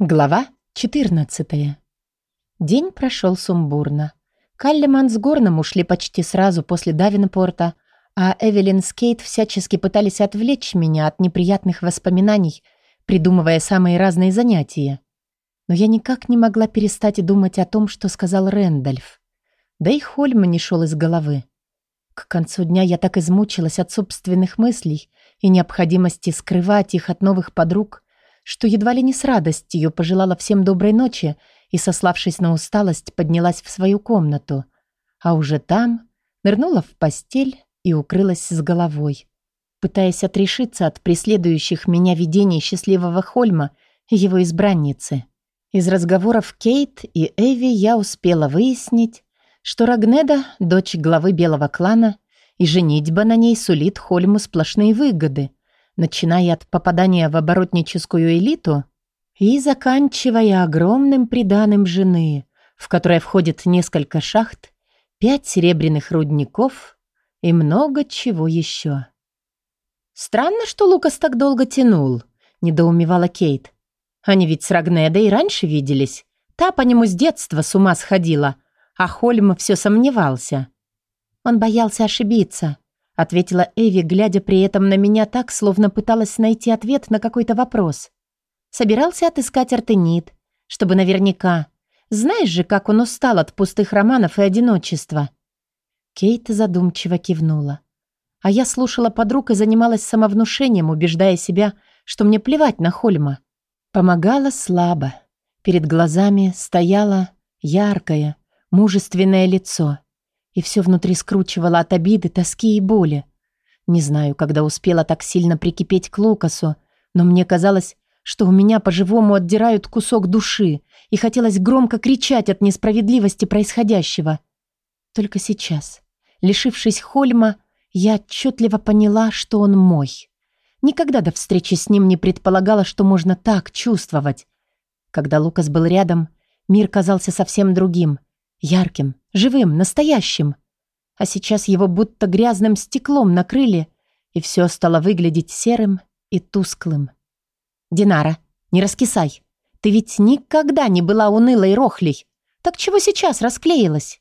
Глава 14. День прошел сумбурно. Каллиман с Горном ушли почти сразу после Давинпорта, а Эвелин с Кейт всячески пытались отвлечь меня от неприятных воспоминаний, придумывая самые разные занятия. Но я никак не могла перестать думать о том, что сказал Рэндальф. Да и Хольм не шел из головы. К концу дня я так измучилась от собственных мыслей и необходимости скрывать их от новых подруг – что едва ли не с радостью пожелала всем доброй ночи и, сославшись на усталость, поднялась в свою комнату. А уже там нырнула в постель и укрылась с головой, пытаясь отрешиться от преследующих меня видений счастливого Хольма и его избранницы. Из разговоров Кейт и Эви я успела выяснить, что Рагнеда — дочь главы белого клана, и женитьба на ней сулит Хольму сплошные выгоды — начиная от попадания в оборотническую элиту и заканчивая огромным приданым жены, в которое входит несколько шахт, пять серебряных рудников и много чего еще. «Странно, что Лукас так долго тянул», — недоумевала Кейт. «Они ведь с Рагнедой и раньше виделись. Та по нему с детства с ума сходила, а Хольм все сомневался. Он боялся ошибиться ответила Эви, глядя при этом на меня так, словно пыталась найти ответ на какой-то вопрос. Собирался отыскать Артенит, чтобы наверняка. Знаешь же, как он устал от пустых романов и одиночества. Кейт задумчиво кивнула. А я слушала подруг и занималась самовнушением, убеждая себя, что мне плевать на Хольма. Помогала слабо. Перед глазами стояло яркое, мужественное лицо и все внутри скручивало от обиды, тоски и боли. Не знаю, когда успела так сильно прикипеть к Лукасу, но мне казалось, что у меня по-живому отдирают кусок души, и хотелось громко кричать от несправедливости происходящего. Только сейчас, лишившись Хольма, я отчетливо поняла, что он мой. Никогда до встречи с ним не предполагала, что можно так чувствовать. Когда Лукас был рядом, мир казался совсем другим, ярким, Живым, настоящим. А сейчас его будто грязным стеклом накрыли, и все стало выглядеть серым и тусклым. «Динара, не раскисай. Ты ведь никогда не была унылой рохлей. Так чего сейчас расклеилась?»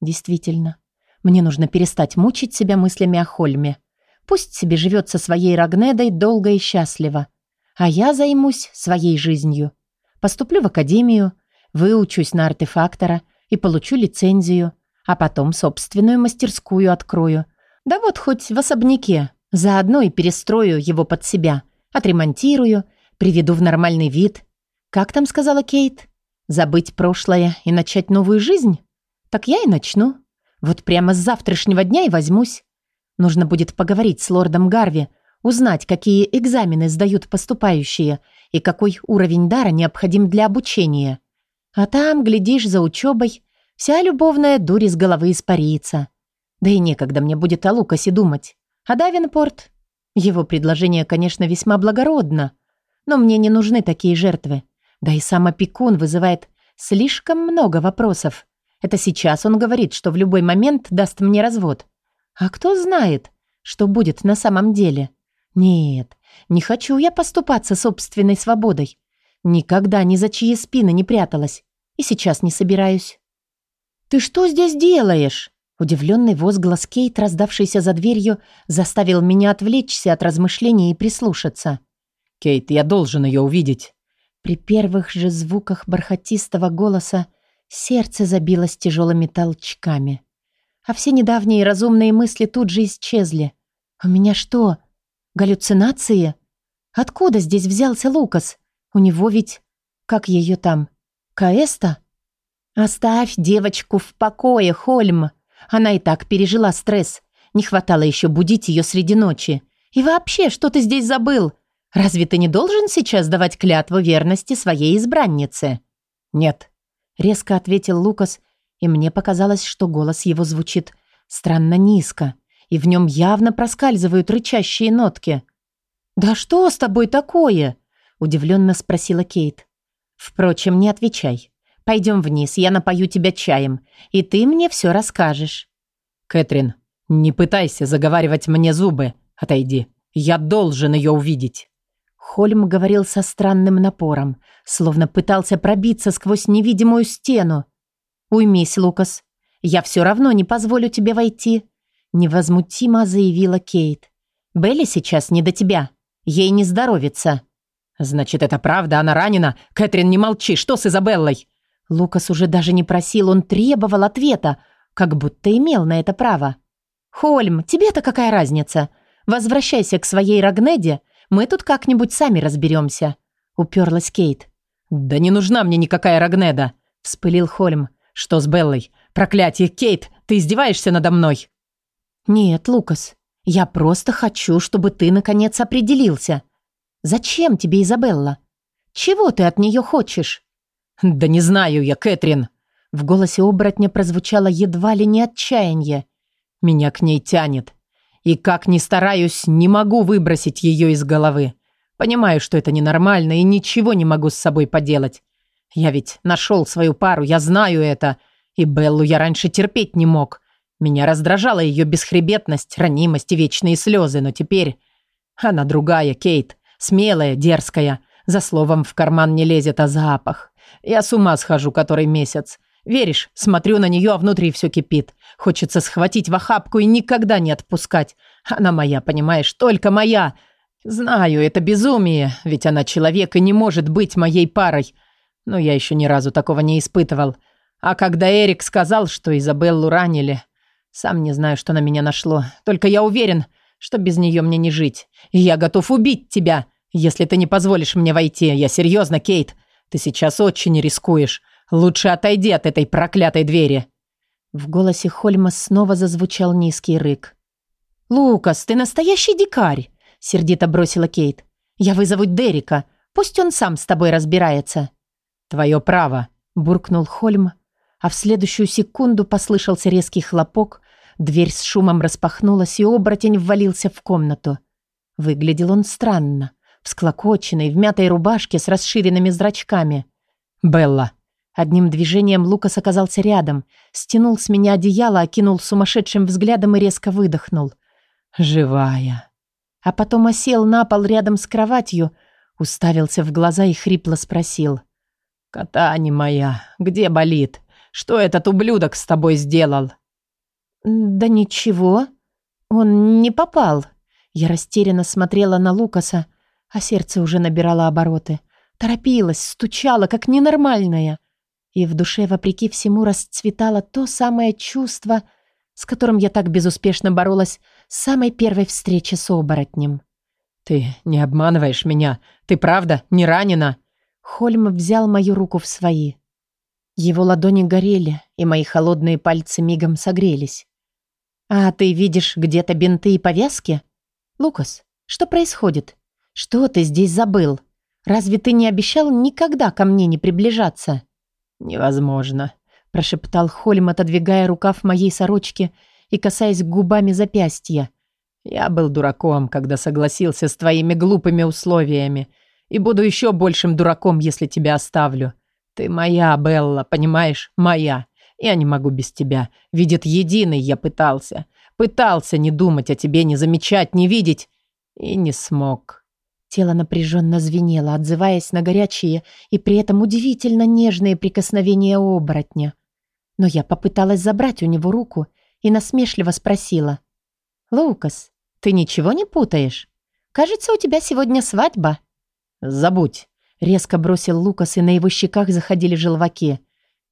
«Действительно, мне нужно перестать мучить себя мыслями о Хольме. Пусть себе живет со своей Рагнедой долго и счастливо. А я займусь своей жизнью. Поступлю в академию, выучусь на артефактора — и получу лицензию, а потом собственную мастерскую открою. Да вот хоть в особняке. Заодно и перестрою его под себя. Отремонтирую, приведу в нормальный вид. Как там сказала Кейт? Забыть прошлое и начать новую жизнь? Так я и начну. Вот прямо с завтрашнего дня и возьмусь. Нужно будет поговорить с лордом Гарви, узнать, какие экзамены сдают поступающие и какой уровень дара необходим для обучения. А там, глядишь, за учебой, вся любовная дурь из головы испарится. Да и некогда мне будет о Лукасе думать. А Давинпорт? Его предложение, конечно, весьма благородно, но мне не нужны такие жертвы. Да и сам опекун вызывает слишком много вопросов. Это сейчас он говорит, что в любой момент даст мне развод. А кто знает, что будет на самом деле? Нет, не хочу я поступаться собственной свободой. Никогда ни за чьи спины не пряталась. И сейчас не собираюсь. «Ты что здесь делаешь?» Удивленный возглас Кейт, раздавшийся за дверью, заставил меня отвлечься от размышлений и прислушаться. «Кейт, я должен ее увидеть». При первых же звуках бархатистого голоса сердце забилось тяжелыми толчками. А все недавние разумные мысли тут же исчезли. «У меня что, галлюцинации? Откуда здесь взялся Лукас? У него ведь... Как ее там? Каэста? Оставь девочку в покое, Хольм. Она и так пережила стресс. Не хватало еще будить ее среди ночи. И вообще, что ты здесь забыл? Разве ты не должен сейчас давать клятву верности своей избраннице? Нет, резко ответил Лукас, и мне показалось, что голос его звучит странно низко, и в нем явно проскальзывают рычащие нотки. «Да что с тобой такое?» – удивленно спросила Кейт. Впрочем, не отвечай. Пойдем вниз, я напою тебя чаем, и ты мне все расскажешь. Кэтрин, не пытайся заговаривать мне зубы. Отойди. Я должен ее увидеть. Хольм говорил со странным напором, словно пытался пробиться сквозь невидимую стену. «Уймись, Лукас. Я все равно не позволю тебе войти», — невозмутимо заявила Кейт. «Белли сейчас не до тебя. Ей не здоровится». «Значит, это правда, она ранена? Кэтрин, не молчи, что с Изабеллой?» Лукас уже даже не просил, он требовал ответа, как будто имел на это право. «Хольм, тебе-то какая разница? Возвращайся к своей Рагнеде, мы тут как-нибудь сами разберемся», — уперлась Кейт. «Да не нужна мне никакая Рагнеда», — вспылил Хольм. «Что с Беллой? Проклятие, Кейт, ты издеваешься надо мной?» «Нет, Лукас, я просто хочу, чтобы ты наконец определился. Зачем тебе Изабелла? Чего ты от нее хочешь?» «Да не знаю я, Кэтрин!» В голосе оборотня прозвучало едва ли не отчаяние. «Меня к ней тянет. И как ни стараюсь, не могу выбросить ее из головы. Понимаю, что это ненормально, и ничего не могу с собой поделать. Я ведь нашел свою пару, я знаю это. И Беллу я раньше терпеть не мог. Меня раздражала ее бесхребетность, ранимость и вечные слезы, но теперь... Она другая, Кейт. Смелая, дерзкая. За словом в карман не лезет, а запах. Я с ума схожу который месяц. Веришь, смотрю на нее, а внутри все кипит. Хочется схватить в охапку и никогда не отпускать. Она моя, понимаешь, только моя. Знаю, это безумие, ведь она человек и не может быть моей парой. Но я еще ни разу такого не испытывал. А когда Эрик сказал, что Изабеллу ранили, сам не знаю, что на меня нашло. Только я уверен, что без нее мне не жить. Я готов убить тебя, если ты не позволишь мне войти. Я серьезно, Кейт. Ты сейчас очень рискуешь. Лучше отойди от этой проклятой двери». В голосе Хольма снова зазвучал низкий рык. «Лукас, ты настоящий дикарь!» — сердито бросила Кейт. «Я вызову Дерека. Пусть он сам с тобой разбирается». «Твое право», — буркнул Хольм, а в следующую секунду послышался резкий хлопок, дверь с шумом распахнулась, и оборотень ввалился в комнату. Выглядел он странно, всклокоченный, в мятой рубашке с расширенными зрачками. «Белла!» Одним движением Лукас оказался рядом, стянул с меня одеяло, окинул сумасшедшим взглядом и резко выдохнул. «Живая!» А потом осел на пол рядом с кроватью, уставился в глаза и хрипло спросил. «Катани моя, где болит? Что этот ублюдок с тобой сделал?» «Да ничего. Он не попал». Я растерянно смотрела на Лукаса, а сердце уже набирало обороты. Торопилась, стучала, как ненормальная. И в душе, вопреки всему, расцветало то самое чувство, с которым я так безуспешно боролась с самой первой встречи с оборотнем. «Ты не обманываешь меня? Ты правда не ранена?» Хольм взял мою руку в свои. Его ладони горели, и мои холодные пальцы мигом согрелись. «А ты видишь где-то бинты и повязки? Лукас, что происходит? Что ты здесь забыл? Разве ты не обещал никогда ко мне не приближаться?» «Невозможно», – прошептал Хольм, отодвигая рукав моей сорочки и касаясь губами запястья. «Я был дураком, когда согласился с твоими глупыми условиями, и буду еще большим дураком, если тебя оставлю. Ты моя, Белла, понимаешь? Моя. Я не могу без тебя. Видит единый я пытался. Пытался не думать о тебе, не замечать, не видеть. И не смог. Тело напряженно звенело, отзываясь на горячие и при этом удивительно нежные прикосновения оборотня. Но я попыталась забрать у него руку и насмешливо спросила. «Лукас, ты ничего не путаешь? Кажется, у тебя сегодня свадьба». «Забудь», — резко бросил Лукас, и на его щеках заходили желваки.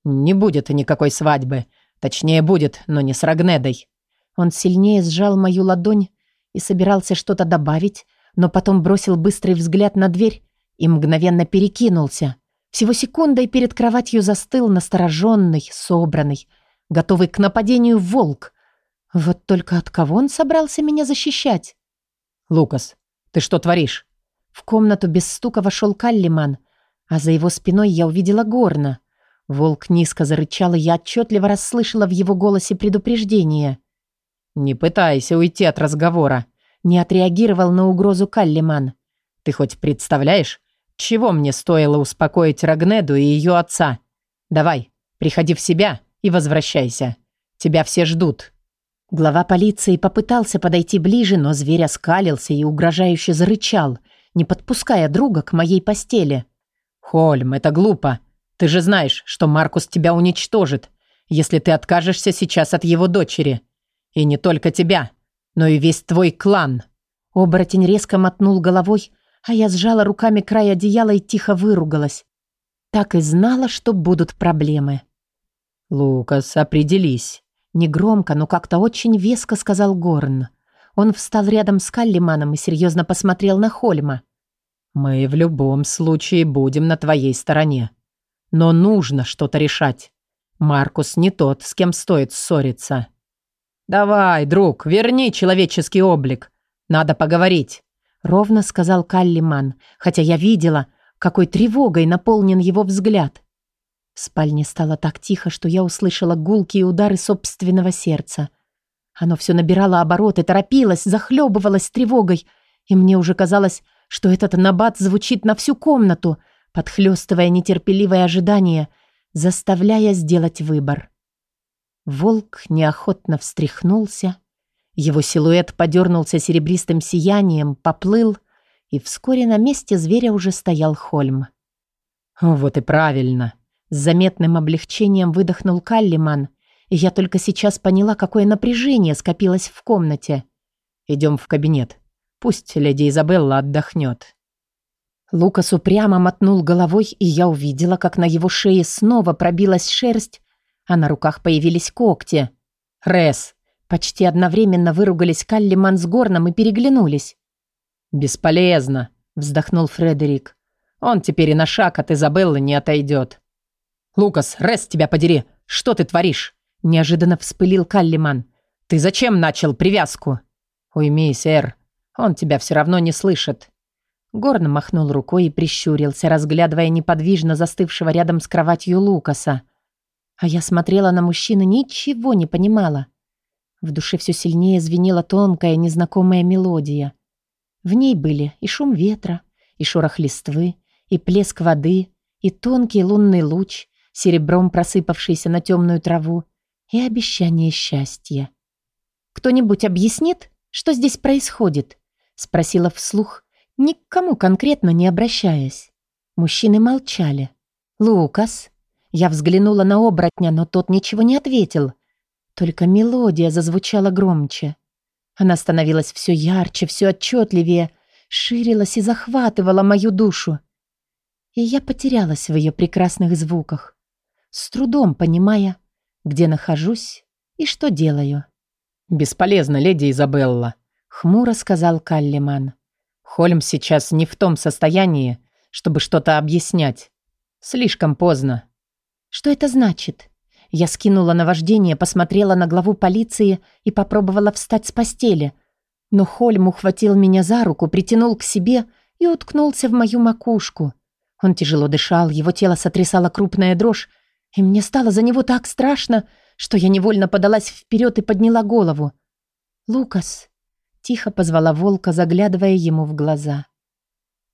«Не будет никакой свадьбы. Точнее, будет, но не с Рагнедой». Он сильнее сжал мою ладонь и собирался что-то добавить, но потом бросил быстрый взгляд на дверь и мгновенно перекинулся. Всего секундой перед кроватью застыл настороженный, собранный, готовый к нападению волк. Вот только от кого он собрался меня защищать? «Лукас, ты что творишь?» В комнату без стука вошел Каллиман, а за его спиной я увидела горна. Волк низко зарычал, и я отчетливо расслышала в его голосе предупреждение. «Не пытайся уйти от разговора», не отреагировал на угрозу Каллиман. «Ты хоть представляешь, чего мне стоило успокоить Рагнеду и ее отца? Давай, приходи в себя и возвращайся. Тебя все ждут». Глава полиции попытался подойти ближе, но зверь оскалился и угрожающе зарычал, не подпуская друга к моей постели. «Хольм, это глупо. Ты же знаешь, что Маркус тебя уничтожит, если ты откажешься сейчас от его дочери. И не только тебя, но и весь твой клан». Оборотень резко мотнул головой, а я сжала руками край одеяла и тихо выругалась. Так и знала, что будут проблемы. «Лукас, определись», — негромко, но как-то очень веско сказал Горн. Он встал рядом с Каллиманом и серьезно посмотрел на Хольма. «Мы в любом случае будем на твоей стороне. Но нужно что-то решать. Маркус не тот, с кем стоит ссориться. Давай, друг, верни человеческий облик. Надо поговорить», — ровно сказал Каллиман, хотя я видела, какой тревогой наполнен его взгляд. В спальне стало так тихо, что я услышала гулкие удары собственного сердца. Оно все набирало обороты, торопилось, захлебывалось тревогой, и мне уже казалось, что этот набат звучит на всю комнату, подхлёстывая нетерпеливое ожидание, заставляя сделать выбор. Волк неохотно встряхнулся, его силуэт подернулся серебристым сиянием, поплыл, и вскоре на месте зверя уже стоял Хольм. «Вот и правильно!» С заметным облегчением выдохнул Каллиман, и я только сейчас поняла, какое напряжение скопилось в комнате. «Идем в кабинет. Пусть леди Изабелла отдохнет». Лукас упрямо мотнул головой, и я увидела, как на его шее снова пробилась шерсть, а на руках появились когти. «Рес!» Почти одновременно выругались Каллиман с Горном и переглянулись. «Бесполезно», — вздохнул Фредерик. «Он теперь и на шаг от Изабеллы не отойдет». «Лукас, Рес, тебя подери! Что ты творишь?» Неожиданно вспылил Каллиман. «Ты зачем начал привязку?» «Уймись, Эр. Он тебя все равно не слышит». Горн махнул рукой и прищурился, разглядывая неподвижно застывшего рядом с кроватью Лукаса. А я смотрела на мужчину, ничего не понимала. В душе все сильнее звенела тонкая, незнакомая мелодия. В ней были и шум ветра, и шорох листвы, и плеск воды, и тонкий лунный луч, серебром просыпавшийся на темную траву, и обещание счастья. «Кто-нибудь объяснит, что здесь происходит?» — спросила вслух, ни к кому конкретно не обращаясь. Мужчины молчали. «Лукас?» Я взглянула на оборотня, но тот ничего не ответил. Только мелодия зазвучала громче. Она становилась все ярче, все отчетливее, ширилась и захватывала мою душу. И я потерялась в ее прекрасных звуках, с трудом понимая, где нахожусь и что делаю. «Бесполезно, леди Изабелла», — хмуро сказал Каллиман. «Хольм сейчас не в том состоянии, чтобы что-то объяснять. Слишком поздно». «Что это значит?» Я скинула на вождение, посмотрела на главу полиции и попробовала встать с постели. Но Хольм ухватил меня за руку, притянул к себе и уткнулся в мою макушку. Он тяжело дышал, его тело сотрясала крупная дрожь, и мне стало за него так страшно, что я невольно подалась вперед и подняла голову. «Лукас!» — тихо позвала волка, заглядывая ему в глаза.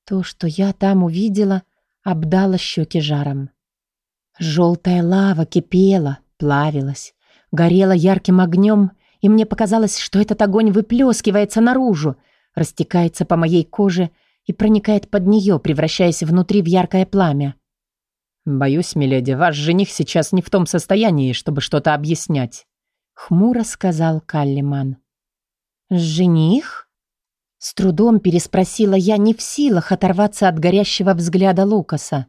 То, что я там увидела, обдало щеки жаром. Желтая лава кипела, плавилась, горела ярким огнем, и мне показалось, что этот огонь выплескивается наружу, растекается по моей коже и проникает под нее, превращаясь внутри в яркое пламя. «Боюсь, миледи, ваш жених сейчас не в том состоянии, чтобы что-то объяснять», — хмуро сказал Каллиман. «Жених?» С трудом переспросила я, не в силах оторваться от горящего взгляда Лукаса.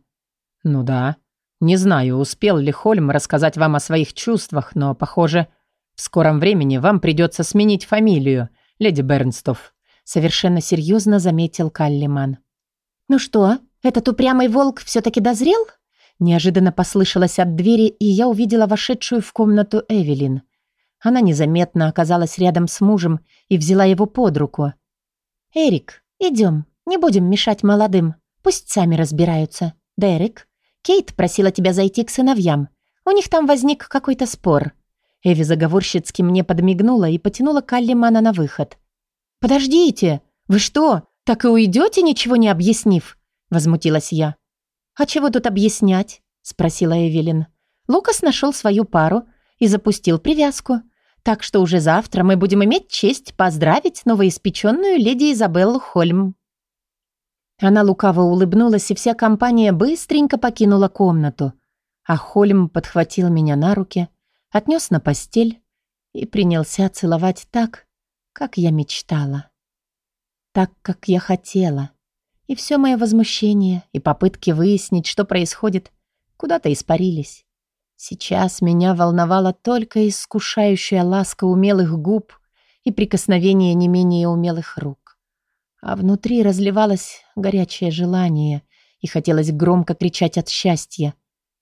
«Ну да. Не знаю, успел ли Хольм рассказать вам о своих чувствах, но, похоже, в скором времени вам придется сменить фамилию, леди Бернстов», — совершенно серьезно заметил Каллиман. «Ну что, этот упрямый волк все-таки дозрел?» Неожиданно послышалось от двери, и я увидела вошедшую в комнату Эвелин. Она незаметно оказалась рядом с мужем и взяла его под руку. «Эрик, идем, не будем мешать молодым. Пусть сами разбираются. Дерек, Кейт просила тебя зайти к сыновьям. У них там возник какой-то спор». Эви заговорщицки мне подмигнула и потянула Каллимана на выход. «Подождите! Вы что, так и уйдете, ничего не объяснив?» Возмутилась я. «А чего тут объяснять?» — спросила Эвелин. Лукас нашел свою пару и запустил привязку. Так что уже завтра мы будем иметь честь поздравить новоиспеченную леди Изабеллу Хольм. Она лукаво улыбнулась, и вся компания быстренько покинула комнату. А Хольм подхватил меня на руки, отнес на постель и принялся целовать так, как я мечтала. Так, как я хотела. И все мое возмущение и попытки выяснить, что происходит, куда-то испарились. Сейчас меня волновала только искушающая ласка умелых губ и прикосновение не менее умелых рук. А внутри разливалось горячее желание, и хотелось громко кричать от счастья.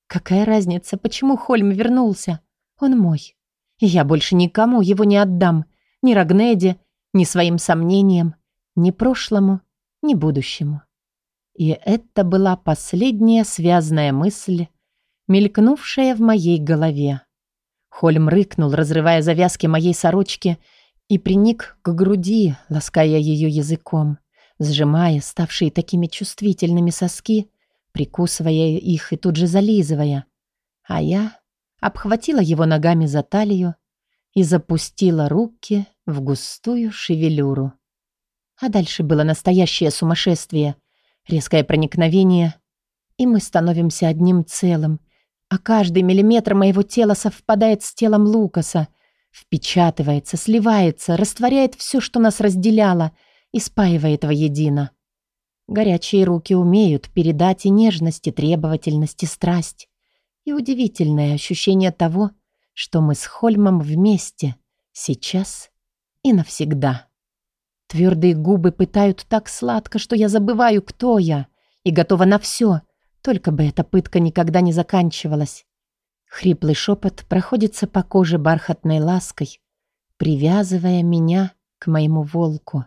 Какая разница, почему Хольм вернулся? Он мой. И я больше никому его не отдам. Ни Рагнеде, ни своим сомнениям, ни прошлому, ни будущему. И это была последняя связанная мысль, мелькнувшая в моей голове. Хольм рыкнул, разрывая завязки моей сорочки, и приник к груди, лаская ее языком, сжимая ставшие такими чувствительными соски, прикусывая их и тут же зализывая. А я обхватила его ногами за талию и запустила руки в густую шевелюру. А дальше было настоящее сумасшествие, резкое проникновение, и мы становимся одним целым, а каждый миллиметр моего тела совпадает с телом Лукаса — Впечатывается, сливается, растворяет все, что нас разделяло, и спаивает воедино. Горячие руки умеют передать и нежность, и требовательность, и страсть. И удивительное ощущение того, что мы с Хольмом вместе, сейчас и навсегда. Твердые губы пытают так сладко, что я забываю, кто я, и готова на все, только бы эта пытка никогда не заканчивалась. Хриплый шепот проходится по коже бархатной лаской, привязывая меня к моему волку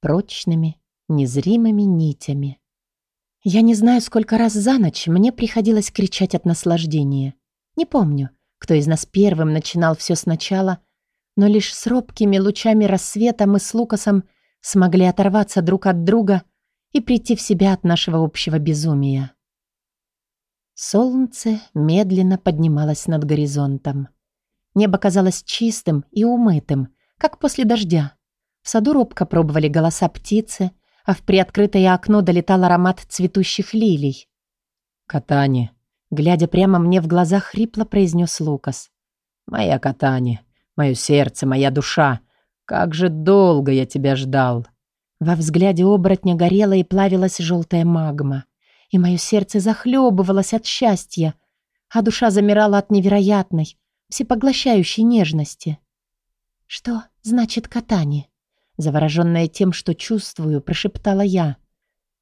прочными, незримыми нитями. Я не знаю, сколько раз за ночь мне приходилось кричать от наслаждения. Не помню, кто из нас первым начинал все сначала, но лишь с робкими лучами рассвета мы с Лукасом смогли оторваться друг от друга и прийти в себя от нашего общего безумия. Солнце медленно поднималось над горизонтом. Небо казалось чистым и умытым, как после дождя. В саду робко пробовали голоса птицы, а в приоткрытое окно долетал аромат цветущих лилий. «Катани», глядя прямо мне в глаза, хрипло произнес Лукас. «Моя Катани, мое сердце, моя душа, как же долго я тебя ждал!» Во взгляде оборотня горела и плавилась желтая магма и мое сердце захлебывалось от счастья, а душа замирала от невероятной, всепоглощающей нежности. «Что значит катание?» Завороженная тем, что чувствую, прошептала я.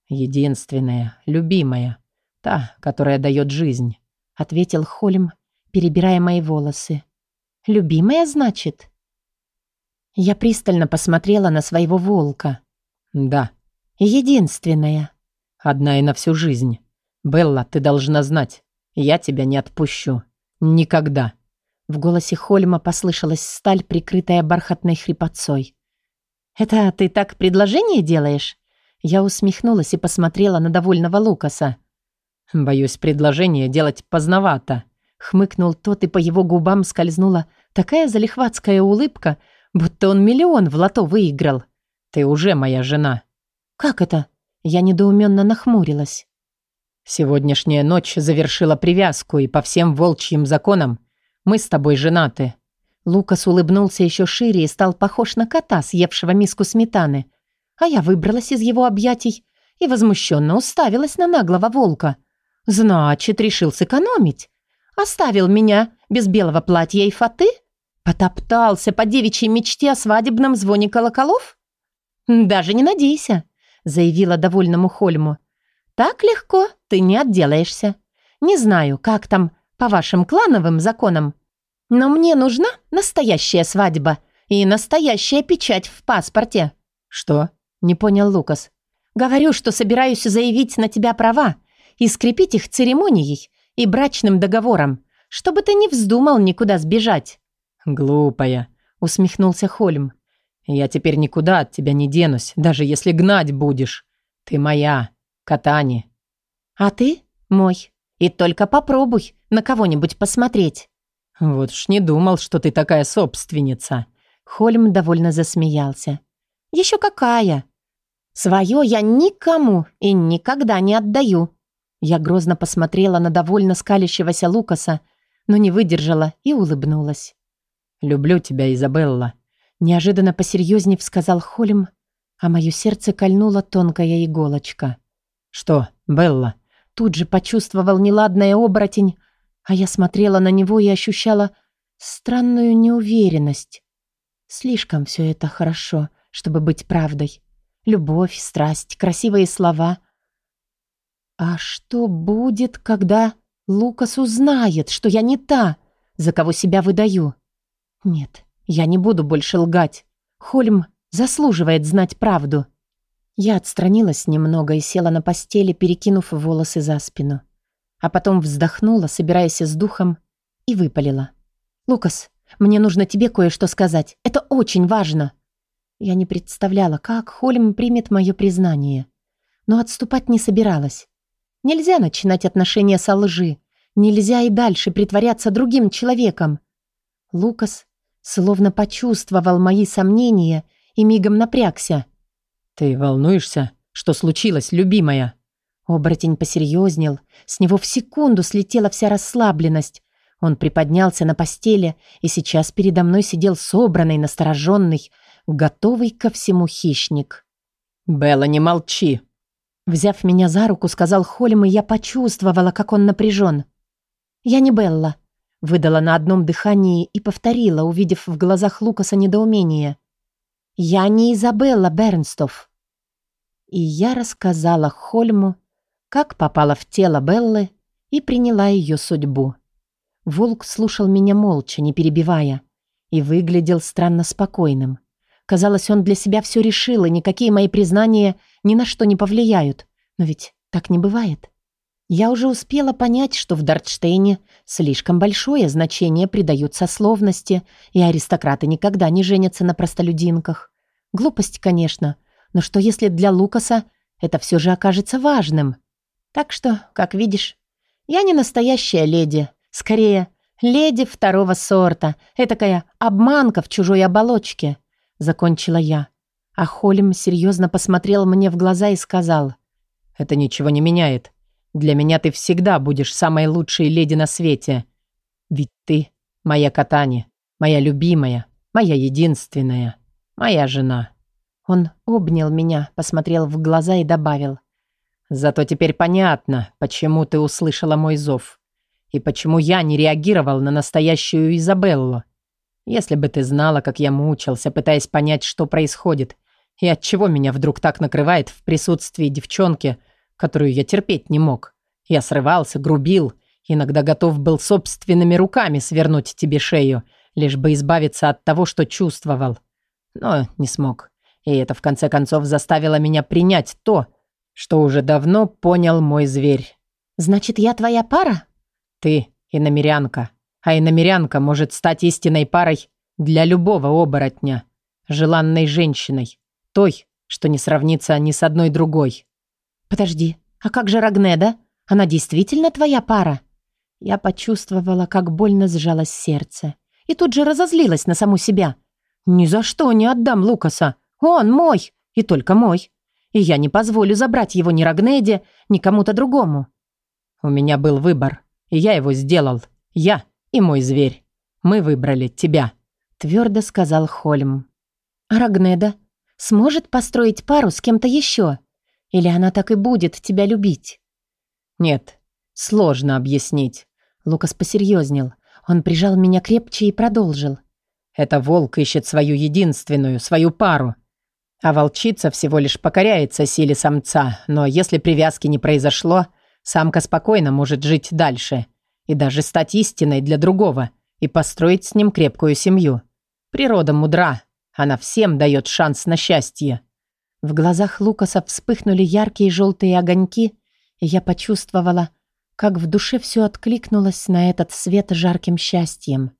«Единственная, любимая, та, которая дает жизнь», ответил Холм, перебирая мои волосы. «Любимая, значит?» Я пристально посмотрела на своего волка. «Да». «Единственная», Одна и на всю жизнь. Белла, ты должна знать. Я тебя не отпущу. Никогда». В голосе Хольма послышалась сталь, прикрытая бархатной хрипотцой. «Это ты так предложение делаешь?» Я усмехнулась и посмотрела на довольного Лукаса. «Боюсь, предложение делать поздновато», — хмыкнул тот, и по его губам скользнула такая залихватская улыбка, будто он миллион в лото выиграл. «Ты уже моя жена». «Как это?» Я недоуменно нахмурилась. «Сегодняшняя ночь завершила привязку, и по всем волчьим законам мы с тобой женаты». Лукас улыбнулся еще шире и стал похож на кота, съевшего миску сметаны. А я выбралась из его объятий и возмущенно уставилась на наглого волка. «Значит, решил сэкономить. Оставил меня без белого платья и фаты? Потоптался по девичьей мечте о свадебном звоне колоколов? Даже не надейся заявила довольному Хольму. «Так легко ты не отделаешься. Не знаю, как там по вашим клановым законам, но мне нужна настоящая свадьба и настоящая печать в паспорте». «Что?» — не понял Лукас. «Говорю, что собираюсь заявить на тебя права и скрепить их церемонией и брачным договором, чтобы ты не вздумал никуда сбежать». «Глупая», — усмехнулся Хольм. Я теперь никуда от тебя не денусь, даже если гнать будешь. Ты моя, Катани. А ты мой. И только попробуй на кого-нибудь посмотреть. Вот уж не думал, что ты такая собственница. Хольм довольно засмеялся. Еще какая? Свое я никому и никогда не отдаю. Я грозно посмотрела на довольно скалящегося Лукаса, но не выдержала и улыбнулась. «Люблю тебя, Изабелла», — неожиданно посерьезнее сказал Холим, а мое сердце кольнула тонкая иголочка. «Что, Белла?» Тут же почувствовал неладное оборотень, а я смотрела на него и ощущала странную неуверенность. Слишком все это хорошо, чтобы быть правдой. Любовь, страсть, красивые слова. А что будет, когда Лукас узнает, что я не та, за кого себя выдаю? Нет, я не буду больше лгать. Хольм заслуживает знать правду. Я отстранилась немного и села на постели, перекинув волосы за спину. А потом вздохнула, собираясь с духом, и выпалила. «Лукас, мне нужно тебе кое-что сказать. Это очень важно!» Я не представляла, как Холм примет мое признание. Но отступать не собиралась. Нельзя начинать отношения со лжи. Нельзя и дальше притворяться другим человеком. Лукас словно почувствовал мои сомнения и мигом напрягся. «Ты волнуешься? Что случилось, любимая?» Оборотень посерьезнел. С него в секунду слетела вся расслабленность. Он приподнялся на постели и сейчас передо мной сидел собранный, настороженный, готовый ко всему хищник. «Белла, не молчи!» Взяв меня за руку, сказал Холим, и я почувствовала, как он напряжен. «Я не Белла», — выдала на одном дыхании и повторила, увидев в глазах Лукаса недоумение. «Я не Изабелла Бернстов». И я рассказала Хольму, как попала в тело Беллы и приняла ее судьбу. Волк слушал меня молча, не перебивая, и выглядел странно спокойным. Казалось, он для себя все решил, и никакие мои признания ни на что не повлияют. Но ведь так не бывает. Я уже успела понять, что в Дартштейне слишком большое значение придают сословности, и аристократы никогда не женятся на простолюдинках. Глупость, конечно, но что если для Лукаса это все же окажется важным? Так что, как видишь, я не настоящая леди, скорее, леди второго сорта, этакая обманка в чужой оболочке — закончила я. А Холим серьезно посмотрел мне в глаза и сказал. «Это ничего не меняет. Для меня ты всегда будешь самой лучшей леди на свете. Ведь ты моя Катани, моя любимая, моя единственная, моя жена». Он обнял меня, посмотрел в глаза и добавил. «Зато теперь понятно, почему ты услышала мой зов. И почему я не реагировал на настоящую Изабеллу. Если бы ты знала, как я мучился, пытаясь понять, что происходит, и от чего меня вдруг так накрывает в присутствии девчонки, которую я терпеть не мог. Я срывался, грубил, иногда готов был собственными руками свернуть тебе шею, лишь бы избавиться от того, что чувствовал. Но не смог. И это, в конце концов, заставило меня принять то, что уже давно понял мой зверь. «Значит, я твоя пара?» «Ты и намерянка а иномерянка может стать истинной парой для любого оборотня, желанной женщиной, той, что не сравнится ни с одной другой. «Подожди, а как же Рагнеда? Она действительно твоя пара?» Я почувствовала, как больно сжалось сердце. И тут же разозлилась на саму себя. «Ни за что не отдам Лукаса. Он мой, и только мой. И я не позволю забрать его ни Рагнеде, ни кому-то другому». «У меня был выбор, и я его сделал. Я и мой зверь. Мы выбрали тебя», — твердо сказал Хольм. «А Рагнеда сможет построить пару с кем-то еще? Или она так и будет тебя любить?» «Нет, сложно объяснить». Лукас посерьезнел. Он прижал меня крепче и продолжил. «Это волк ищет свою единственную, свою пару. А волчица всего лишь покоряется силе самца, но если привязки не произошло, самка спокойно может жить дальше и даже стать истиной для другого и построить с ним крепкую семью. Природа мудра, она всем дает шанс на счастье. В глазах Лукаса вспыхнули яркие желтые огоньки, и я почувствовала, как в душе все откликнулось на этот свет жарким счастьем.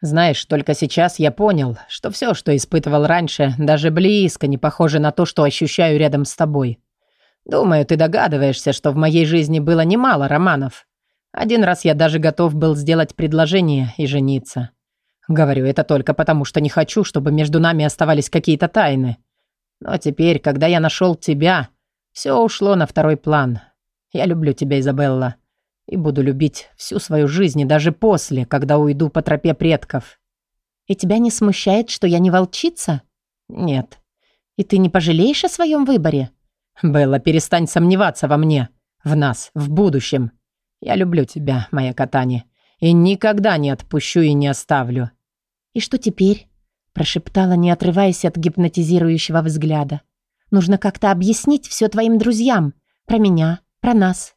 Знаешь, только сейчас я понял, что все, что испытывал раньше, даже близко не похоже на то, что ощущаю рядом с тобой. Думаю, ты догадываешься, что в моей жизни было немало романов. Один раз я даже готов был сделать предложение и жениться. Говорю это только потому, что не хочу, чтобы между нами оставались какие-то тайны. Но теперь, когда я нашел тебя, все ушло на второй план. Я люблю тебя, Изабелла, и буду любить всю свою жизнь, и даже после, когда уйду по тропе предков. И тебя не смущает, что я не волчица? Нет. И ты не пожалеешь о своем выборе? Белла, перестань сомневаться во мне, в нас, в будущем. Я люблю тебя, моя Катани, и никогда не отпущу и не оставлю. И что теперь? Прошептала, не отрываясь от гипнотизирующего взгляда. Нужно как-то объяснить все твоим друзьям. Про меня, про нас.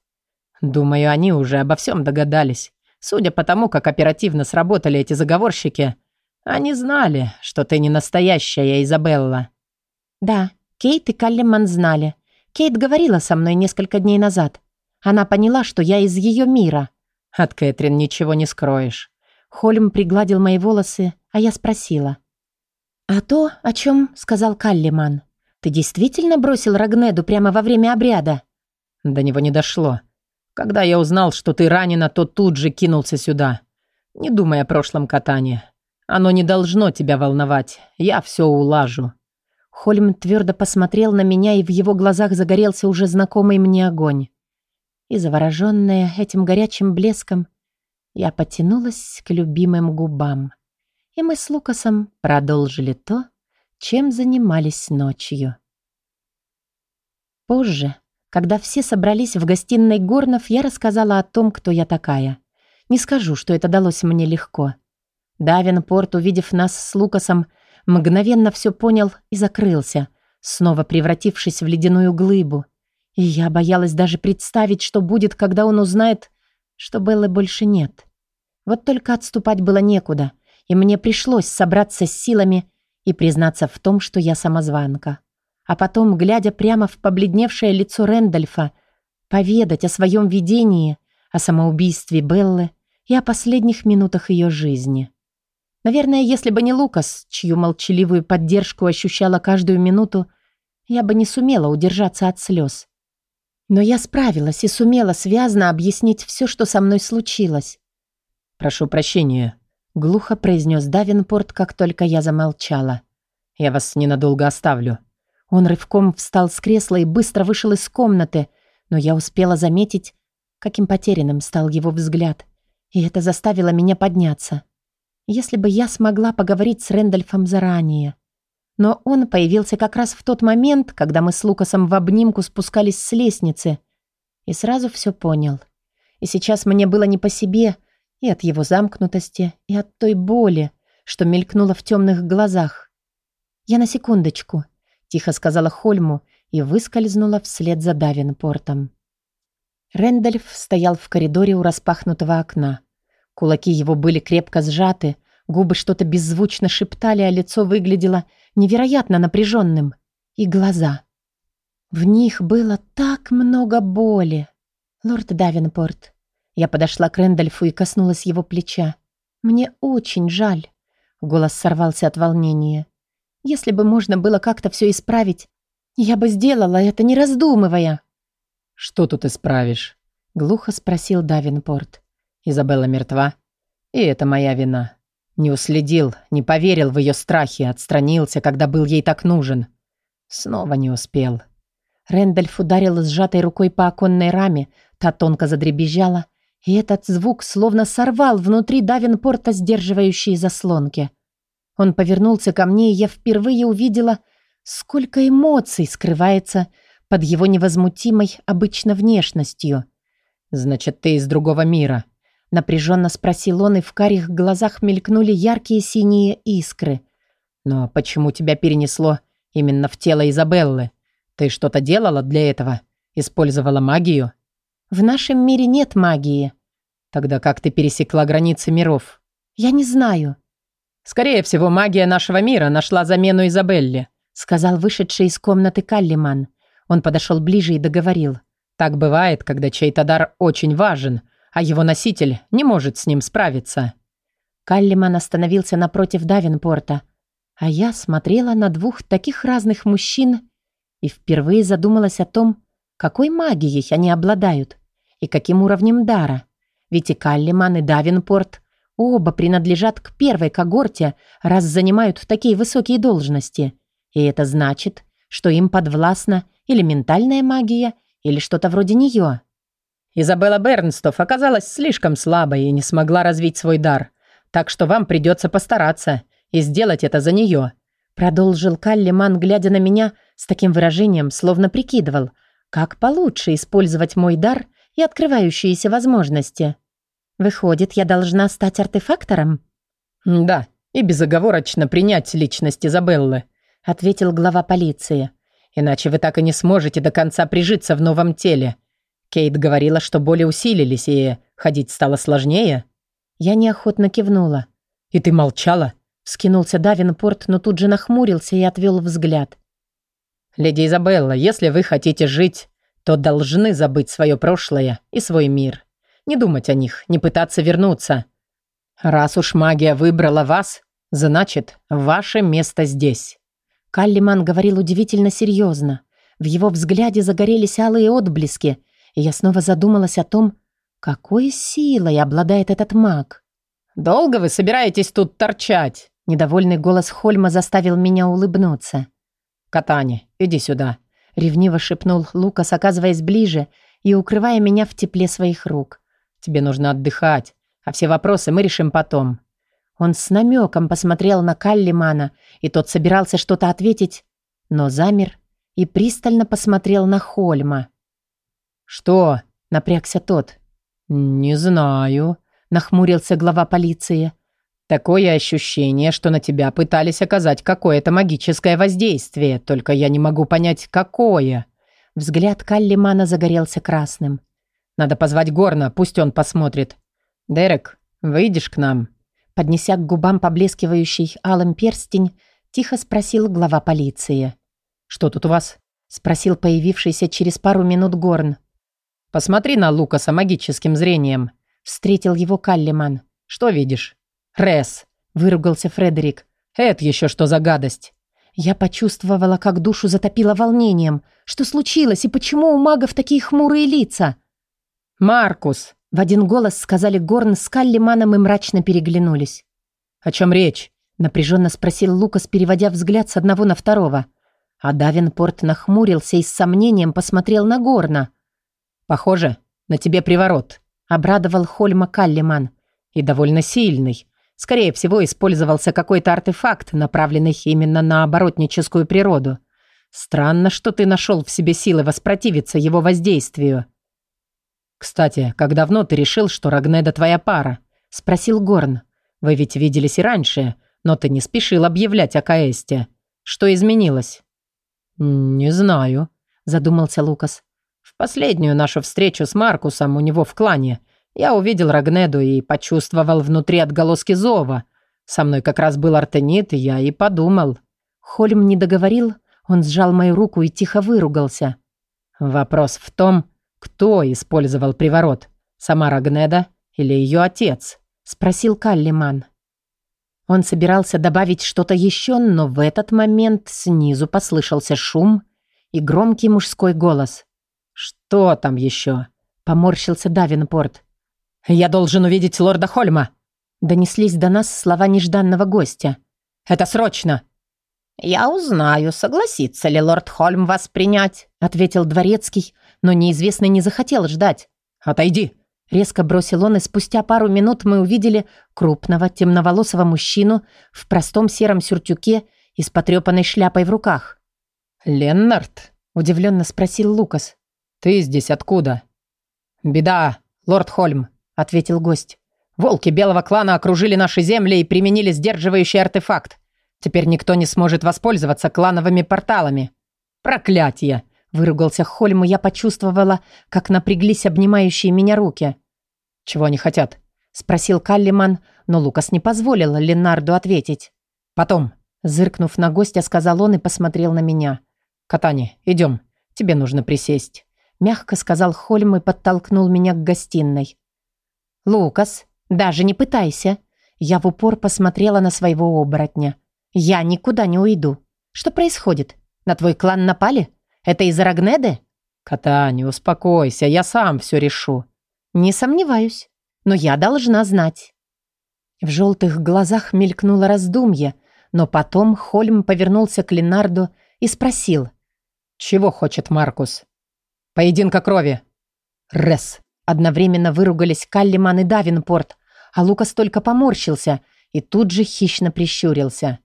Думаю, они уже обо всем догадались. Судя по тому, как оперативно сработали эти заговорщики, они знали, что ты не настоящая Изабелла. Да, Кейт и Каллиман знали. Кейт говорила со мной несколько дней назад. Она поняла, что я из ее мира. От Кэтрин ничего не скроешь. Холм пригладил мои волосы, а я спросила. «А то, о чем сказал Каллиман, ты действительно бросил Рагнеду прямо во время обряда?» До него не дошло. Когда я узнал, что ты ранена, то тут же кинулся сюда. Не думай о прошлом катании. Оно не должно тебя волновать. Я все улажу». Хольм твердо посмотрел на меня, и в его глазах загорелся уже знакомый мне огонь. И завороженная этим горячим блеском, я потянулась к любимым губам. И мы с Лукасом продолжили то, чем занимались ночью. Позже, когда все собрались в гостиной Горнов, я рассказала о том, кто я такая. Не скажу, что это далось мне легко. Давинпорт, увидев нас с Лукасом, мгновенно все понял и закрылся, снова превратившись в ледяную глыбу. И я боялась даже представить, что будет, когда он узнает, что Беллы больше нет. Вот только отступать было некуда, и мне пришлось собраться с силами и признаться в том, что я самозванка. А потом, глядя прямо в побледневшее лицо Рэндольфа, поведать о своем видении, о самоубийстве Беллы и о последних минутах ее жизни. Наверное, если бы не Лукас, чью молчаливую поддержку ощущала каждую минуту, я бы не сумела удержаться от слез. Но я справилась и сумела связно объяснить все, что со мной случилось. «Прошу прощения», — глухо произнес Давинпорт, как только я замолчала. «Я вас ненадолго оставлю». Он рывком встал с кресла и быстро вышел из комнаты, но я успела заметить, каким потерянным стал его взгляд, и это заставило меня подняться. Если бы я смогла поговорить с Рэндольфом заранее. Но он появился как раз в тот момент, когда мы с Лукасом в обнимку спускались с лестницы. И сразу все понял. И сейчас мне было не по себе и от его замкнутости, и от той боли, что мелькнуло в темных глазах. «Я на секундочку», — тихо сказала Хольму и выскользнула вслед за Давинпортом. Рэндольф стоял в коридоре у распахнутого окна. Кулаки его были крепко сжаты, губы что-то беззвучно шептали, а лицо выглядело невероятно напряженным. И глаза. В них было так много боли. «Лорд Давинпорт». Я подошла к Рэндольфу и коснулась его плеча. «Мне очень жаль». Голос сорвался от волнения. «Если бы можно было как-то все исправить, я бы сделала это, не раздумывая». «Что тут исправишь?» Глухо спросил Давинпорт. Изабелла мертва. И это моя вина. Не уследил, не поверил в ее страхи, отстранился, когда был ей так нужен. Снова не успел. Рэндальф ударил сжатой рукой по оконной раме, та тонко задребезжала, и этот звук словно сорвал внутри Давинпорта сдерживающие заслонки. Он повернулся ко мне, и я впервые увидела, сколько эмоций скрывается под его невозмутимой обычно внешностью. «Значит, ты из другого мира», Напряженно спросил он, и в карих глазах мелькнули яркие синие искры. «Но почему тебя перенесло именно в тело Изабеллы? Ты что-то делала для этого? Использовала магию?» «В нашем мире нет магии». «Тогда как ты пересекла границы миров?» «Я не знаю». «Скорее всего, магия нашего мира нашла замену Изабелле», сказал вышедший из комнаты Каллиман. Он подошел ближе и договорил. «Так бывает, когда чей-то дар очень важен, а его носитель не может с ним справиться. Каллиман остановился напротив Давинпорта, а я смотрела на двух таких разных мужчин и впервые задумалась о том, какой магией они обладают и каким уровнем дара. Ведь и Каллиман, и Давинпорт оба принадлежат к первой когорте, раз занимают такие высокие должности. И это значит, что им подвластна или ментальная магия, или что-то вроде нее. Изабелла Бернстов оказалась слишком слабой и не смогла развить свой дар. Так что вам придется постараться и сделать это за нее. Продолжил Каллиман, глядя на меня с таким выражением, словно прикидывал, как получше использовать мой дар и открывающиеся возможности. Выходит, я должна стать артефактором? Да, и безоговорочно принять личность Изабеллы, ответил глава полиции. Иначе вы так и не сможете до конца прижиться в новом теле. Кейт говорила, что боли усилились, и ходить стало сложнее. Я неохотно кивнула. «И ты молчала?» Скинулся Давинпорт, но тут же нахмурился и отвел взгляд. «Леди Изабелла, если вы хотите жить, то должны забыть свое прошлое и свой мир. Не думать о них, не пытаться вернуться. Раз уж магия выбрала вас, значит, ваше место здесь». Каллиман говорил удивительно серьезно. В его взгляде загорелись алые отблески, и я снова задумалась о том, какой силой обладает этот маг. «Долго вы собираетесь тут торчать?» Недовольный голос Хольма заставил меня улыбнуться. «Катани, иди сюда», — ревниво шепнул Лукас, оказываясь ближе и укрывая меня в тепле своих рук. «Тебе нужно отдыхать, а все вопросы мы решим потом». Он с намеком посмотрел на Каллимана, и тот собирался что-то ответить, но замер и пристально посмотрел на Хольма. «Что?» — напрягся тот. «Не знаю», — нахмурился глава полиции. Такое ощущение, что на тебя пытались оказать какое-то магическое воздействие, только я не могу понять, какое. Взгляд Каллимана загорелся красным. Надо позвать Горна, пусть он посмотрит. Дерек, выйдешь к нам? Поднеся к губам поблескивающий алым перстень, тихо спросил глава полиции. «Что тут у вас?» — спросил появившийся через пару минут Горн. «Посмотри на Лукаса магическим зрением», — встретил его Каллиман. «Что видишь?» «Ресс!» – выругался Фредерик. «Это еще что за гадость?» Я почувствовала, как душу затопило волнением. Что случилось и почему у магов такие хмурые лица? «Маркус!» – в один голос сказали Горн с Каллиманом и мрачно переглянулись. «О чем речь?» – напряженно спросил Лукас, переводя взгляд с одного на второго. А Давинпорт нахмурился и с сомнением посмотрел на Горна. «Похоже, на тебе приворот», – обрадовал Хольма Каллиман. «И довольно сильный. Скорее всего, использовался какой-то артефакт, направленный именно на оборотническую природу. Странно, что ты нашел в себе силы воспротивиться его воздействию. «Кстати, как давно ты решил, что Рагнеда твоя пара?» – спросил Горн. «Вы ведь виделись и раньше, но ты не спешил объявлять о Каэсте. Что изменилось?» «Не знаю», – задумался Лукас. «В последнюю нашу встречу с Маркусом у него в клане я увидел Рагнеду и почувствовал внутри отголоски зова. Со мной как раз был Артенит, и я и подумал. Хольм не договорил, он сжал мою руку и тихо выругался. Вопрос в том, кто использовал приворот, сама Рагнеда или ее отец? Спросил Каллиман. Он собирался добавить что-то еще, но в этот момент снизу послышался шум и громкий мужской голос. «Что там еще?» – поморщился Давинпорт. «Я должен увидеть лорда Хольма!» Донеслись до нас слова нежданного гостя. «Это срочно!» «Я узнаю, согласится ли лорд Хольм вас принять», ответил дворецкий, но неизвестный не захотел ждать. «Отойди!» Резко бросил он, и спустя пару минут мы увидели крупного темноволосого мужчину в простом сером сюртюке и с потрепанной шляпой в руках. «Леннард?» – удивленно спросил Лукас. «Ты здесь откуда?» «Беда, лорд Хольм», ответил гость. «Волки белого клана окружили наши земли и применили сдерживающий артефакт. Теперь никто не сможет воспользоваться клановыми порталами. Проклятие!» Выругался Хольм, и я почувствовала, как напряглись обнимающие меня руки. «Чего они хотят?» Спросил Каллиман, но Лукас не позволил Ленарду ответить. «Потом», зыркнув на гостя, сказал он и посмотрел на меня. «Катани, идем. Тебе нужно присесть». Мягко сказал Хольм и подтолкнул меня к гостиной. «Лукас, даже не пытайся». Я в упор посмотрела на своего оборотня. «Я никуда не уйду. Что происходит? На твой клан напали? Это из-за Рагнеды?» «Катани, успокойся, я сам все решу». «Не сомневаюсь, но я должна знать». В желтых глазах мелькнуло раздумье, но потом Хольм повернулся к Ленарду и спросил, Чего хочет Маркус? Поединка крови. Рес. Одновременно выругались Каллиман и Давинпорт, а Лукас только поморщился и тут же хищно прищурился.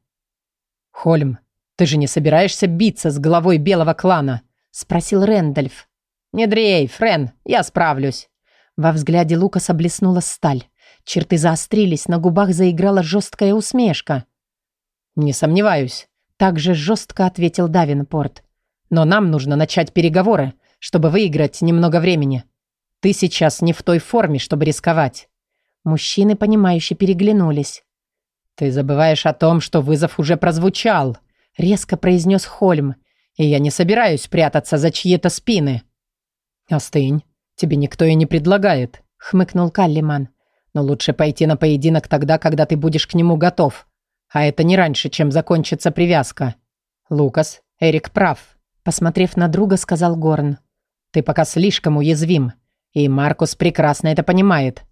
«Хольм, ты же не собираешься биться с главой белого клана?» — спросил Рэндальф. «Не дрейф, Рен, я справлюсь». Во взгляде Лукаса блеснула сталь. Черты заострились, на губах заиграла жесткая усмешка. «Не сомневаюсь», — также жестко ответил Давинпорт. «Но нам нужно начать переговоры, чтобы выиграть немного времени. Ты сейчас не в той форме, чтобы рисковать». Мужчины, понимающе переглянулись. «Ты забываешь о том, что вызов уже прозвучал», — резко произнес Хольм. «И я не собираюсь прятаться за чьи-то спины». «Остынь, тебе никто и не предлагает», — хмыкнул Каллиман. «Но лучше пойти на поединок тогда, когда ты будешь к нему готов. А это не раньше, чем закончится привязка». «Лукас, Эрик прав», — посмотрев на друга, сказал Горн. «Ты пока слишком уязвим, и Маркус прекрасно это понимает.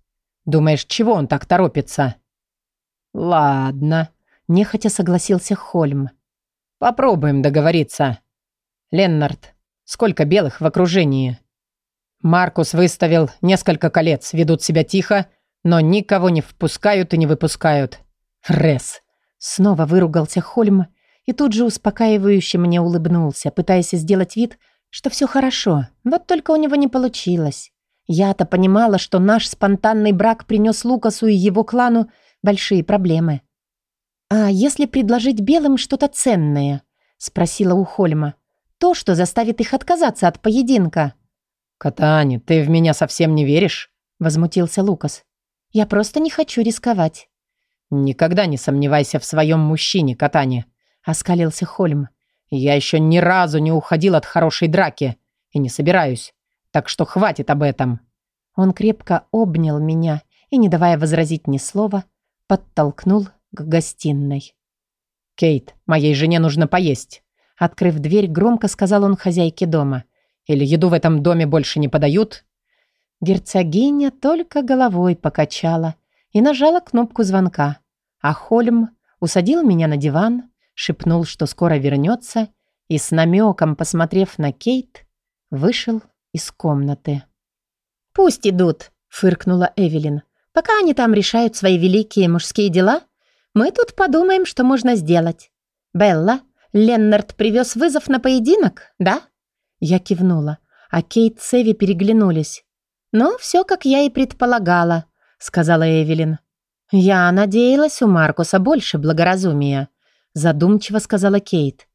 Думаешь, чего он так торопится?» «Ладно», — нехотя согласился Хольм. «Попробуем договориться. Леннард, сколько белых в окружении?» Маркус выставил несколько колец, ведут себя тихо, но никого не впускают и не выпускают. Рес. Снова выругался Хольм и тут же успокаивающе мне улыбнулся, пытаясь сделать вид, что все хорошо. Вот только у него не получилось. Я-то понимала, что наш спонтанный брак принес Лукасу и его клану большие проблемы. «А если предложить белым что-то ценное?» — спросила у Хольма. «То, что заставит их отказаться от поединка». «Катани, ты в меня совсем не веришь?» — возмутился Лукас. «Я просто не хочу рисковать». «Никогда не сомневайся в своем мужчине, Катани», — оскалился Хольм. «Я еще ни разу не уходил от хорошей драки и не собираюсь, так что хватит об этом». Он крепко обнял меня и, не давая возразить ни слова, подтолкнул к гостиной. «Кейт, моей жене нужно поесть», — открыв дверь, громко сказал он хозяйке дома. Или еду в этом доме больше не подают?» Герцогиня только головой покачала и нажала кнопку звонка. А Хольм усадил меня на диван, шепнул, что скоро вернется, и с намеком, посмотрев на Кейт, вышел из комнаты. «Пусть идут», — фыркнула Эвелин. «Пока они там решают свои великие мужские дела, мы тут подумаем, что можно сделать. Белла, Леннард привез вызов на поединок, да?» Я кивнула, а Кейт с Эви переглянулись. «Ну, все, как я и предполагала», — сказала Эвелин. «Я надеялась у Маркуса больше благоразумия», — задумчиво сказала Кейт.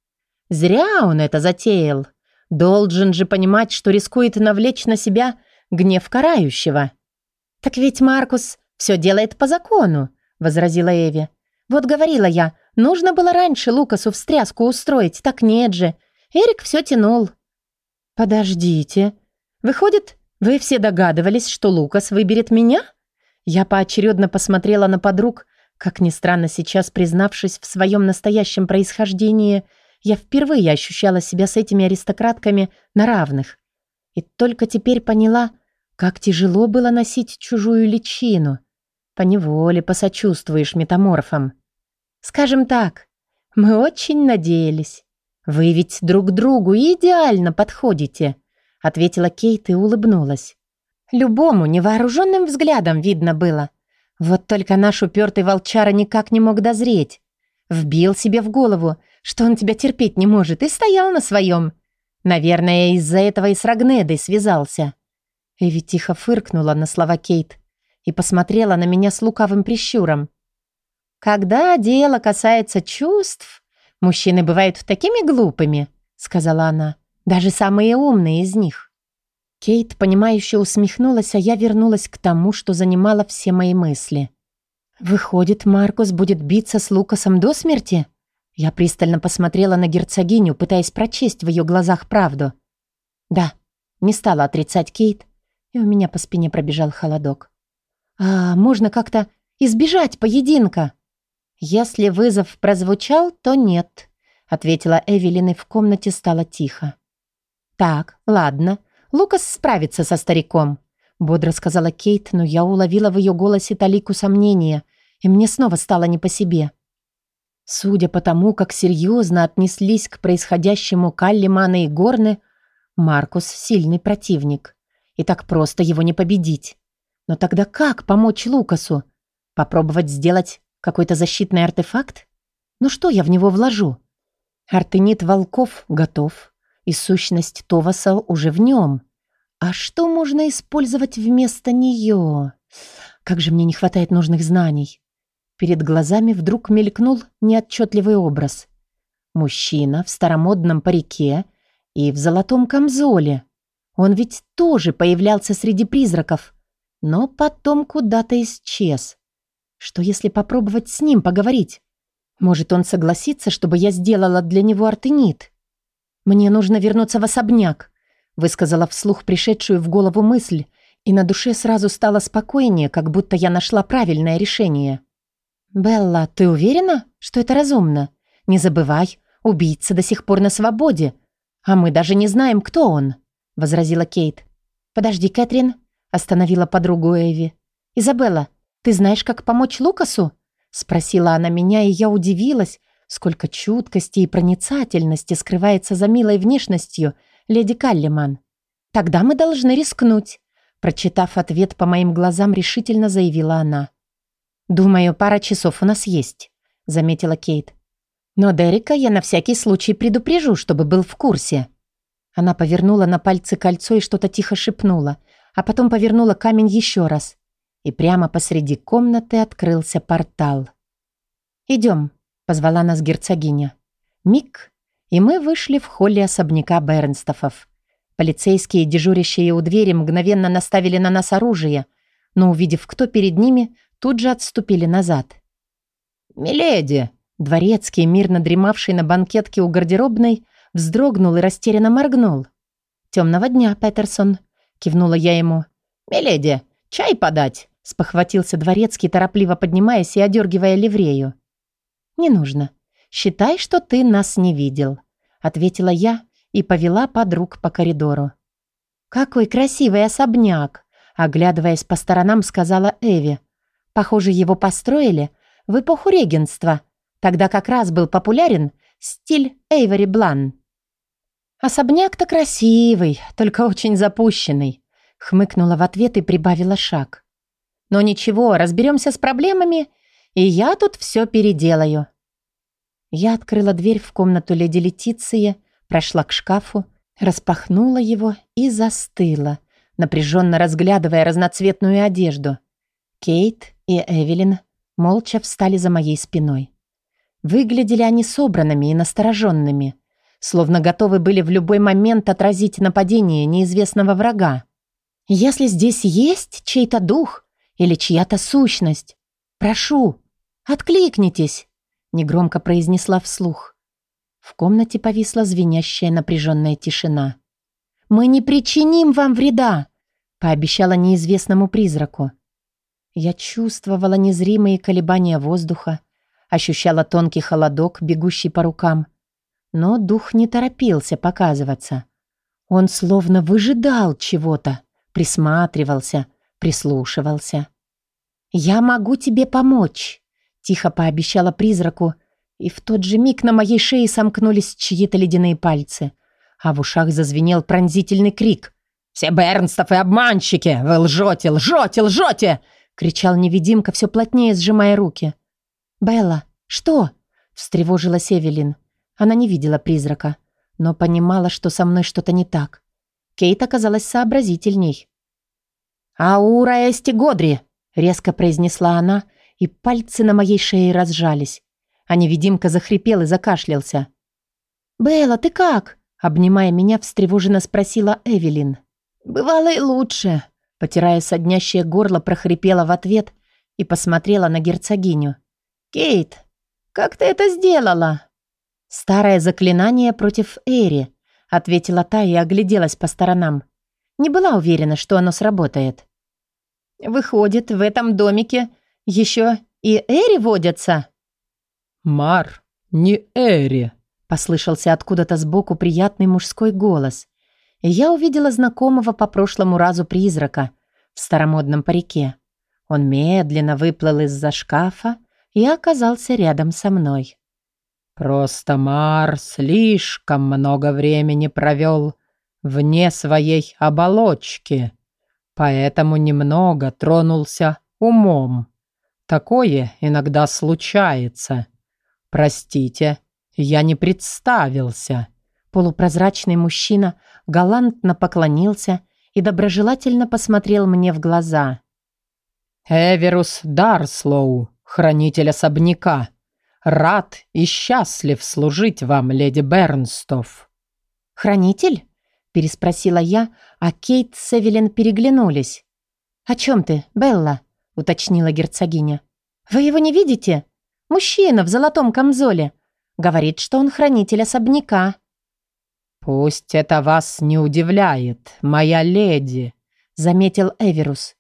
«Зря он это затеял. Должен же понимать, что рискует навлечь на себя гнев карающего». «Так ведь Маркус все делает по закону», — возразила Эви. «Вот говорила я, нужно было раньше Лукасу встряску устроить, так нет же. Эрик все тянул». «Подождите. Выходит, вы все догадывались, что Лукас выберет меня?» Я поочередно посмотрела на подруг. Как ни странно, сейчас, признавшись в своем настоящем происхождении, я впервые ощущала себя с этими аристократками на равных. И только теперь поняла, как тяжело было носить чужую личину. Поневоле посочувствуешь метаморфам. Скажем так, мы очень надеялись. «Вы ведь друг другу идеально подходите», — ответила Кейт и улыбнулась. Любому невооруженным взглядом видно было. Вот только наш упертый волчара никак не мог дозреть. Вбил себе в голову, что он тебя терпеть не может, и стоял на своем. Наверное, из-за этого и с Рагнедой связался. Эви тихо фыркнула на слова Кейт и посмотрела на меня с лукавым прищуром. «Когда дело касается чувств, «Мужчины бывают такими глупыми», — сказала она. «Даже самые умные из них». Кейт, понимающе усмехнулась, а я вернулась к тому, что занимало все мои мысли. «Выходит, Маркус будет биться с Лукасом до смерти?» Я пристально посмотрела на герцогиню, пытаясь прочесть в ее глазах правду. «Да», — не стала отрицать Кейт, и у меня по спине пробежал холодок. «А можно как-то избежать поединка?» «Если вызов прозвучал, то нет», — ответила Эвелин, и в комнате стало тихо. «Так, ладно, Лукас справится со стариком», — бодро сказала Кейт, но я уловила в ее голосе талику сомнения, и мне снова стало не по себе. Судя по тому, как серьезно отнеслись к происходящему Каллимана и Горны, Маркус – сильный противник. И так просто его не победить. Но тогда как помочь Лукасу? Попробовать сделать какой-то защитный артефакт? Ну что я в него вложу? Артенит волков готов, и сущность Товаса уже в нем. А что можно использовать вместо нее? Как же мне не хватает нужных знаний. Перед глазами вдруг мелькнул неотчетливый образ. Мужчина в старомодном парике и в золотом камзоле. Он ведь тоже появлялся среди призраков, но потом куда-то исчез. Что если попробовать с ним поговорить? Может, он согласится, чтобы я сделала для него артенит? Мне нужно вернуться в особняк, высказала вслух пришедшую в голову мысль, и на душе сразу стало спокойнее, как будто я нашла правильное решение. «Белла, ты уверена, что это разумно? Не забывай, убийца до сих пор на свободе, а мы даже не знаем, кто он», — возразила Кейт. «Подожди, Кэтрин», — остановила подругу Эви. «Изабелла, ты знаешь, как помочь Лукасу?» — спросила она меня, и я удивилась, сколько чуткости и проницательности скрывается за милой внешностью леди Каллиман. «Тогда мы должны рискнуть», — прочитав ответ по моим глазам, решительно заявила она. «Думаю, пара часов у нас есть», — заметила Кейт. «Но Дерека я на всякий случай предупрежу, чтобы был в курсе». Она повернула на пальцы кольцо и что-то тихо шепнула, а потом повернула камень еще раз. И прямо посреди комнаты открылся портал. «Идем», — позвала нас герцогиня. Миг, и мы вышли в холле особняка Бернстофов. Полицейские, дежурящие у двери, мгновенно наставили на нас оружие, но, увидев, кто перед ними, тут же отступили назад. «Миледи!» Дворецкий, мирно дремавший на банкетке у гардеробной, вздрогнул и растерянно моргнул. «Темного дня, Петерсон!» — кивнула я ему. «Миледи, чай подать!» — спохватился Дворецкий, торопливо поднимаясь и одергивая ливрею. «Не нужно. Считай, что ты нас не видел», — ответила я и повела подруг по коридору. «Какой красивый особняк!» — оглядываясь по сторонам, сказала Эви. Похоже, его построили в эпоху регенства. Тогда как раз был популярен стиль Эйвори Блан. «Особняк-то красивый, только очень запущенный», — хмыкнула в ответ и прибавила шаг. «Но ничего, разберемся с проблемами, и я тут все переделаю». Я открыла дверь в комнату леди Летиции, прошла к шкафу, распахнула его и застыла, напряженно разглядывая разноцветную одежду. Кейт и Эвелин молча встали за моей спиной. Выглядели они собранными и настороженными, словно готовы были в любой момент отразить нападение неизвестного врага. «Если здесь есть чей-то дух или чья-то сущность, прошу, откликнитесь», негромко произнесла вслух. В комнате повисла звенящая напряженная тишина. «Мы не причиним вам вреда», пообещала неизвестному призраку. Я чувствовала незримые колебания воздуха, ощущала тонкий холодок, бегущий по рукам. Но дух не торопился показываться. Он словно выжидал чего-то, присматривался, прислушивался. «Я могу тебе помочь», — тихо пообещала призраку, и в тот же миг на моей шее сомкнулись чьи-то ледяные пальцы, а в ушах зазвенел пронзительный крик. «Все Бернстофы обманщики! Вы лжете, лжете, лжете!» Кричал невидимка, все плотнее сжимая руки. «Белла, что?» – встревожилась Эвелин. Она не видела призрака, но понимала, что со мной что-то не так. Кейт оказалась сообразительней. «Аура Эсти Годри!» – резко произнесла она, и пальцы на моей шее разжались. А невидимка захрипел и закашлялся. «Белла, ты как?» – обнимая меня, встревоженно спросила Эвелин. «Бывало и лучше», Потирая соднящее горло, прохрипела в ответ и посмотрела на герцогиню. «Кейт, как ты это сделала?» «Старое заклинание против Эри», — ответила та и огляделась по сторонам. Не была уверена, что оно сработает. «Выходит, в этом домике еще и Эри водятся?» «Мар, не Эри», — послышался откуда-то сбоку приятный мужской голос я увидела знакомого по прошлому разу призрака в старомодном парике. Он медленно выплыл из-за шкафа и оказался рядом со мной. Просто Мар слишком много времени провел вне своей оболочки, поэтому немного тронулся умом. Такое иногда случается. Простите, я не представился. Полупрозрачный мужчина галантно поклонился и доброжелательно посмотрел мне в глаза. Эверус Дарслоу, хранитель особняка. Рад и счастлив служить вам, леди Бернстов. Хранитель? переспросила я, а Кейт с Эвелин переглянулись. «О чем ты, Белла?» — уточнила герцогиня. «Вы его не видите? Мужчина в золотом камзоле. Говорит, что он хранитель особняка». «Пусть это вас не удивляет, моя леди», — заметил Эверус.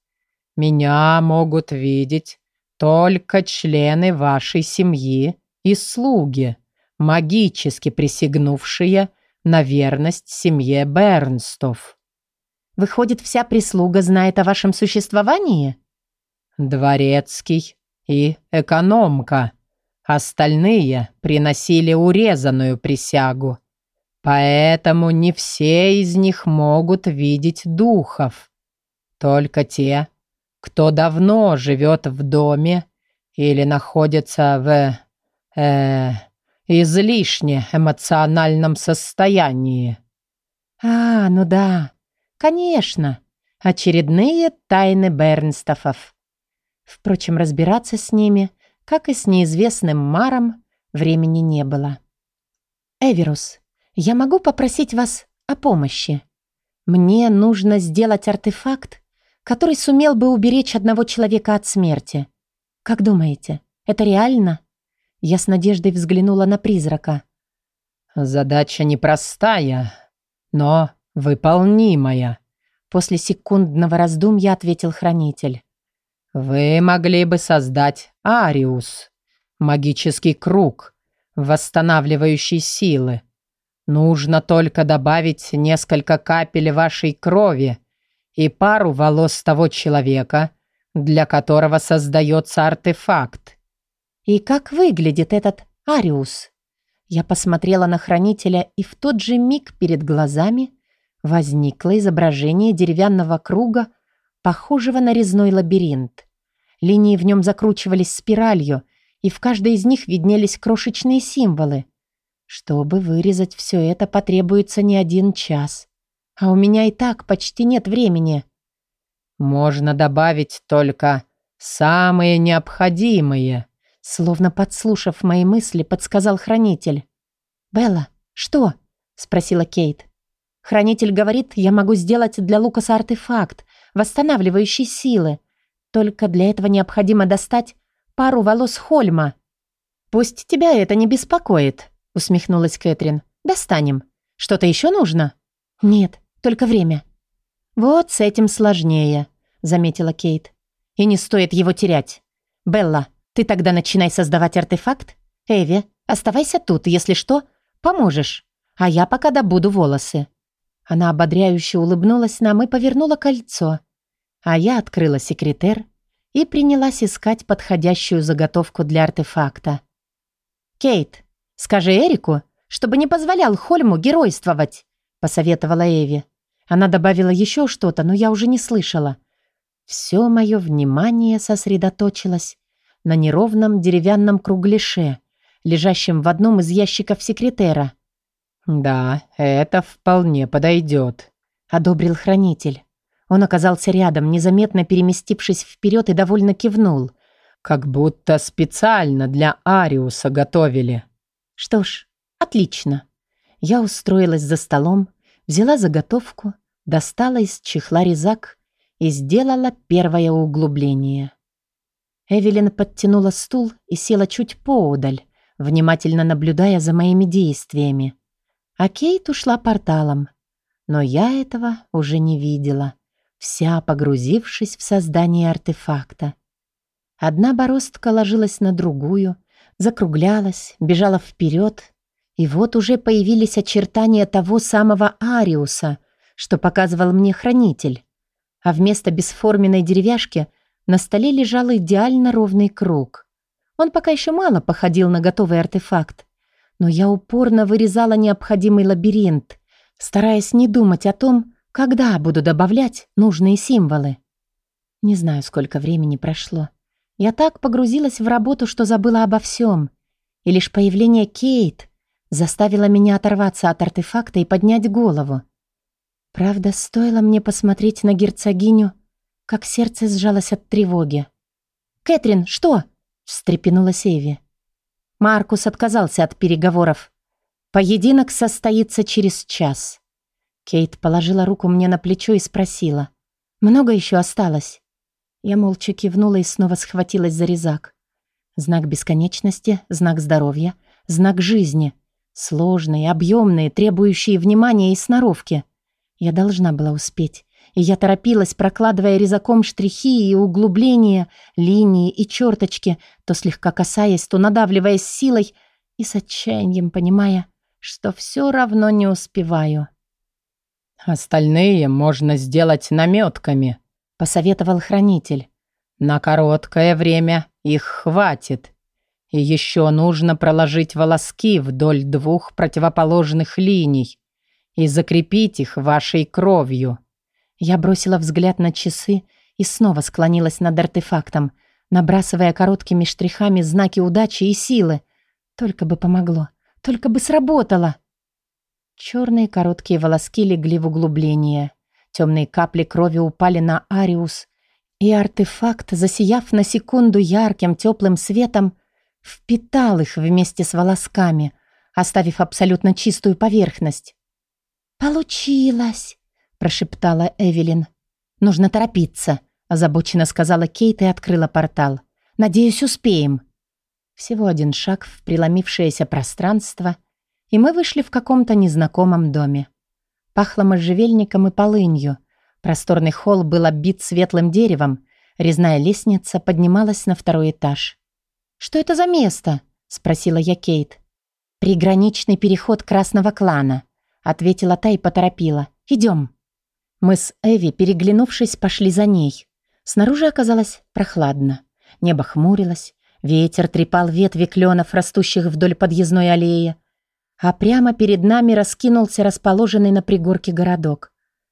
«Меня могут видеть только члены вашей семьи и слуги, магически присягнувшие на верность семье Бернстов». «Выходит, вся прислуга знает о вашем существовании?» «Дворецкий и экономка. Остальные приносили урезанную присягу. Поэтому не все из них могут видеть духов. Только те, кто давно живет в доме или находится в... Э, излишне эмоциональном состоянии. А, ну да, конечно. Очередные тайны Бернстофов. Впрочем, разбираться с ними, как и с неизвестным Маром, времени не было. Эверус, я могу попросить вас о помощи. Мне нужно сделать артефакт, который сумел бы уберечь одного человека от смерти. Как думаете, это реально? Я с надеждой взглянула на призрака. Задача непростая, но выполнимая. После секундного раздумья ответил хранитель. Вы могли бы создать Ариус, магический круг, восстанавливающий силы. Нужно только добавить несколько капель вашей крови и пару волос того человека, для которого создается артефакт. «И как выглядит этот Ариус?» Я посмотрела на хранителя, и в тот же миг перед глазами возникло изображение деревянного круга, похожего на резной лабиринт. Линии в нем закручивались спиралью, и в каждой из них виднелись крошечные символы. Чтобы вырезать все это, потребуется не один час. А у меня и так почти нет времени. Можно добавить только самые необходимые, Словно подслушав мои мысли, подсказал хранитель. «Белла, что?» — спросила Кейт. «Хранитель говорит, я могу сделать для Лукаса артефакт, восстанавливающий силы. Только для этого необходимо достать пару волос Хольма». «Пусть тебя это не беспокоит», — усмехнулась Кэтрин. «Достанем. Что-то еще нужно?» «Нет, только время». «Вот с этим сложнее», — заметила Кейт. «И не стоит его терять. Белла, ты тогда начинай создавать артефакт. Эви, оставайся тут, если что, поможешь. А я пока добуду волосы». Она ободряюще улыбнулась нам и повернула кольцо. А я открыла секретер и принялась искать подходящую заготовку для артефакта. «Кейт, скажи Эрику, чтобы не позволял Хольму геройствовать», — посоветовала Эви. Она добавила еще что-то, но я уже не слышала. Все мое внимание сосредоточилось на неровном деревянном кругляше, лежащем в одном из ящиков секретера. «Да, это вполне подойдет», — одобрил хранитель. Он оказался рядом, незаметно переместившись вперед и довольно кивнул. «Как будто специально для Ариуса готовили». «Что ж, отлично». Я устроилась за столом, взяла заготовку, достала из чехла резак и сделала первое углубление. Эвелин подтянула стул и села чуть поодаль, внимательно наблюдая за моими действиями. А Кейт ушла порталом. Но я этого уже не видела, вся погрузившись в создание артефакта. Одна бороздка ложилась на другую, закруглялась, бежала вперед, и вот уже появились очертания того самого Ариуса, что показывал мне хранитель. А вместо бесформенной деревяшки на столе лежал идеально ровный круг. Он пока еще мало походил на готовый артефакт, но я упорно вырезала необходимый лабиринт, стараясь не думать о том, когда буду добавлять нужные символы. Не знаю, сколько времени прошло. Я так погрузилась в работу, что забыла обо всем. И лишь появление Кейт заставило меня оторваться от артефакта и поднять голову. Правда, стоило мне посмотреть на герцогиню, как сердце сжалось от тревоги. «Кэтрин, что?» — встрепенулась Эви. Маркус отказался от переговоров. Поединок состоится через час. Кейт положила руку мне на плечо и спросила. «Много еще осталось?» Я молча кивнула и снова схватилась за резак. Знак бесконечности, знак здоровья, знак жизни. Сложные, объемные, требующие внимания и сноровки. Я должна была успеть. И я торопилась, прокладывая резаком штрихи и углубления, линии и черточки, то слегка касаясь, то надавливаясь силой и с отчаянием понимая, что все равно не успеваю. «Остальные можно сделать наметками», — посоветовал хранитель. «На короткое время их хватит. И еще нужно проложить волоски вдоль двух противоположных линий и закрепить их вашей кровью». Я бросила взгляд на часы и снова склонилась над артефактом, набрасывая короткими штрихами знаки удачи и силы. Только бы помогло, только бы сработало. Черные короткие волоски легли в углубление. Темные капли крови упали на Ариус, и артефакт, засияв на секунду ярким теплым светом, впитал их вместе с волосками, оставив абсолютно чистую поверхность. «Получилось!» – прошептала Эвелин. «Нужно торопиться», – озабоченно сказала Кейт и открыла портал. «Надеюсь, успеем». Всего один шаг в преломившееся пространство – и мы вышли в каком-то незнакомом доме. Пахло можжевельником и полынью. Просторный холл был оббит светлым деревом. Резная лестница поднималась на второй этаж. «Что это за место?» — спросила я Кейт. «Приграничный переход красного клана», — ответила та и поторопила. «Идем». Мы с Эви, переглянувшись, пошли за ней. Снаружи оказалось прохладно. Небо хмурилось, ветер трепал ветви кленов, растущих вдоль подъездной аллеи, а прямо перед нами раскинулся расположенный на пригорке городок.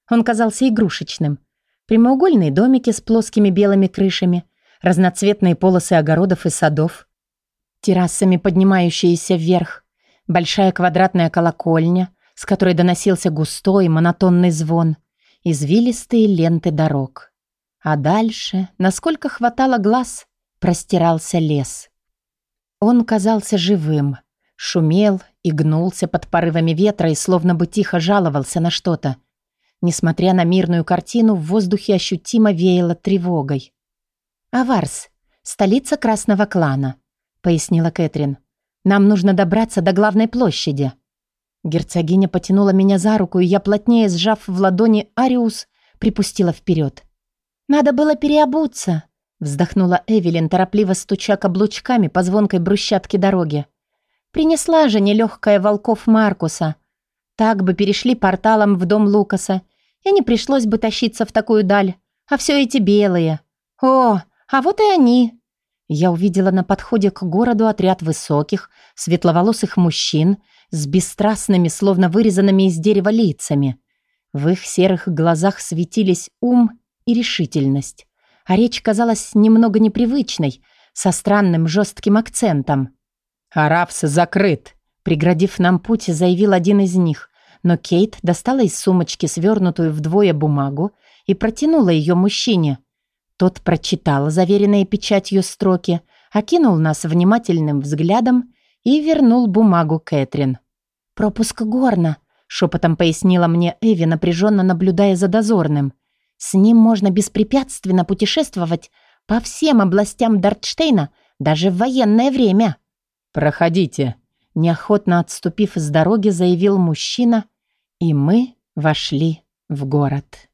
Он казался игрушечным. Прямоугольные домики с плоскими белыми крышами, разноцветные полосы огородов и садов, террасами, поднимающиеся вверх, большая квадратная колокольня, с которой доносился густой монотонный звон, извилистые ленты дорог. А дальше, насколько хватало глаз, простирался лес. Он казался живым, шумел и гнулся под порывами ветра и словно бы тихо жаловался на что-то. Несмотря на мирную картину, в воздухе ощутимо веяло тревогой. «Аварс, столица Красного клана», — пояснила Кэтрин. «Нам нужно добраться до главной площади». Герцогиня потянула меня за руку, и я, плотнее сжав в ладони Ариус, припустила вперед. «Надо было переобуться», — вздохнула Эвелин, торопливо стуча каблучками по звонкой брусчатке дороги. Принесла же нелегкая волков Маркуса. Так бы перешли порталом в дом Лукаса, и не пришлось бы тащиться в такую даль. А все эти белые. О, а вот и они. Я увидела на подходе к городу отряд высоких, светловолосых мужчин с бесстрастными, словно вырезанными из дерева лицами. В их серых глазах светились ум и решительность, а речь казалась немного непривычной, со странным жестким акцентом. «Арафс закрыт», — преградив нам путь, заявил один из них. Но Кейт достала из сумочки свернутую вдвое бумагу и протянула ее мужчине. Тот прочитал заверенные печатью строки, окинул нас внимательным взглядом и вернул бумагу Кэтрин. «Пропуск горна», — шепотом пояснила мне Эви, напряженно наблюдая за дозорным. «С ним можно беспрепятственно путешествовать по всем областям Дартштейна, даже в военное время». «Проходите», — неохотно отступив с дороги, заявил мужчина, и мы вошли в город.